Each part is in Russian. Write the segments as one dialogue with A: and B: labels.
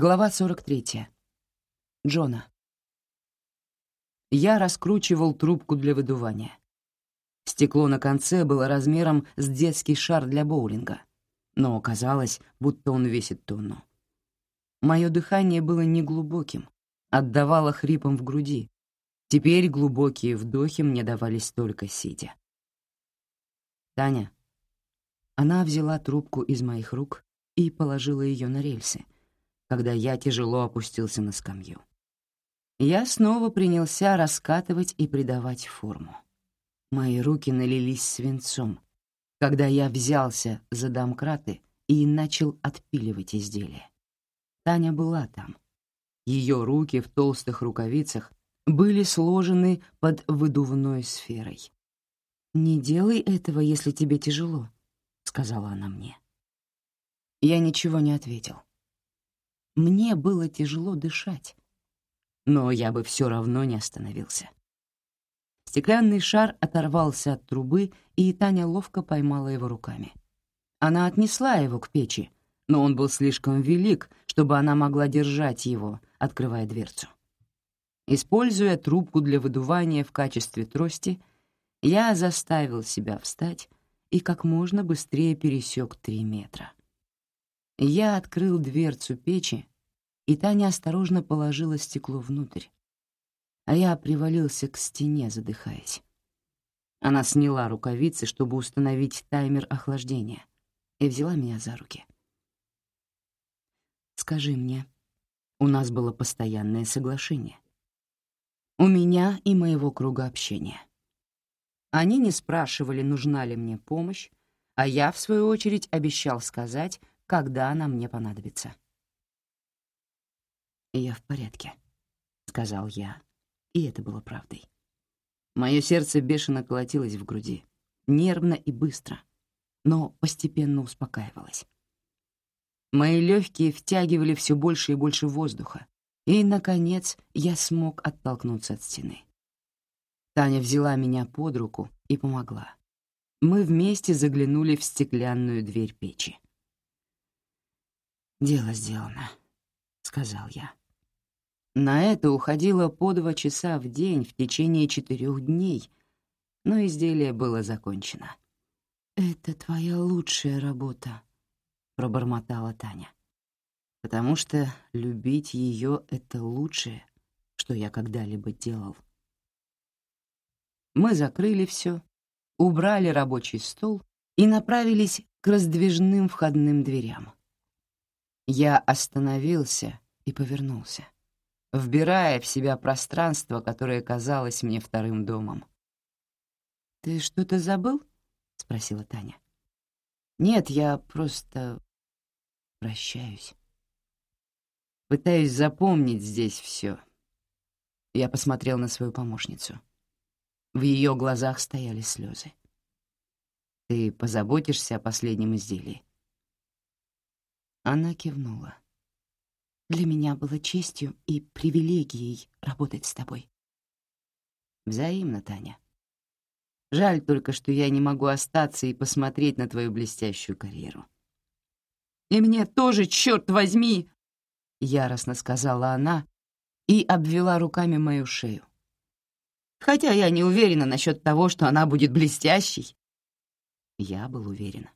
A: Глава 43. Джона. Я раскручивал трубку для выдувания. Стекло на конце было размером с детский шар для боулинга, но казалось, будто он весит тонну. Мое дыхание было неглубоким, отдавало хрипом в груди. Теперь глубокие вдохи мне давались только сидя. «Таня». Она взяла трубку из моих рук и положила ее на рельсы — когда я тяжело опустился на скамью. Я снова принялся раскатывать и придавать форму. Мои руки налились свинцом, когда я взялся за домкраты и начал отпиливать изделие. Таня была там. Ее руки в толстых рукавицах были сложены под выдувной сферой. «Не делай этого, если тебе тяжело», — сказала она мне. Я ничего не ответил. Мне было тяжело дышать, но я бы все равно не остановился. Стеклянный шар оторвался от трубы, и Таня ловко поймала его руками. Она отнесла его к печи, но он был слишком велик, чтобы она могла держать его, открывая дверцу. Используя трубку для выдувания в качестве трости, я заставил себя встать и как можно быстрее пересек три метра. Я открыл дверцу печи, и Таня осторожно положила стекло внутрь, а я привалился к стене, задыхаясь. Она сняла рукавицы, чтобы установить таймер охлаждения, и взяла меня за руки. «Скажи мне, у нас было постоянное соглашение. У меня и моего круга общения. Они не спрашивали, нужна ли мне помощь, а я, в свою очередь, обещал сказать, когда она мне понадобится. «Я в порядке», — сказал я, и это было правдой. Мое сердце бешено колотилось в груди, нервно и быстро, но постепенно успокаивалось. Мои легкие втягивали все больше и больше воздуха, и, наконец, я смог оттолкнуться от стены. Таня взяла меня под руку и помогла. Мы вместе заглянули в стеклянную дверь печи. «Дело сделано», — сказал я. На это уходило по два часа в день в течение четырех дней, но изделие было закончено. «Это твоя лучшая работа», — пробормотала Таня. «Потому что любить ее — это лучшее, что я когда-либо делал». Мы закрыли все, убрали рабочий стол и направились к раздвижным входным дверям. Я остановился и повернулся, вбирая в себя пространство, которое казалось мне вторым домом. «Ты что-то забыл?» — спросила Таня. «Нет, я просто прощаюсь. Пытаюсь запомнить здесь все». Я посмотрел на свою помощницу. В ее глазах стояли слезы. «Ты позаботишься о последнем изделии?» Она кивнула. «Для меня было честью и привилегией работать с тобой». «Взаимно, Таня. Жаль только, что я не могу остаться и посмотреть на твою блестящую карьеру». «И мне тоже, черт возьми!» — яростно сказала она и обвела руками мою шею. «Хотя я не уверена насчет того, что она будет блестящей». Я был уверен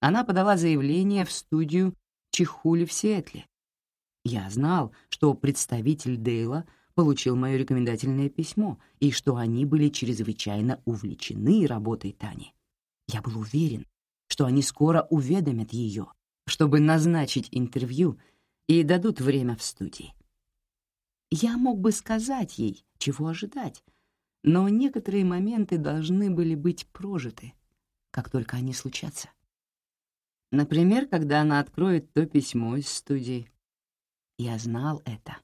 A: она подала заявление в студию Чихули в Сиэтле. Я знал, что представитель Дейла получил мое рекомендательное письмо и что они были чрезвычайно увлечены работой Тани. Я был уверен, что они скоро уведомят ее, чтобы назначить интервью и дадут время в студии. Я мог бы сказать ей, чего ожидать, но некоторые моменты должны были быть прожиты, как только они случатся. Например, когда она откроет то письмо из студии. Я знал это.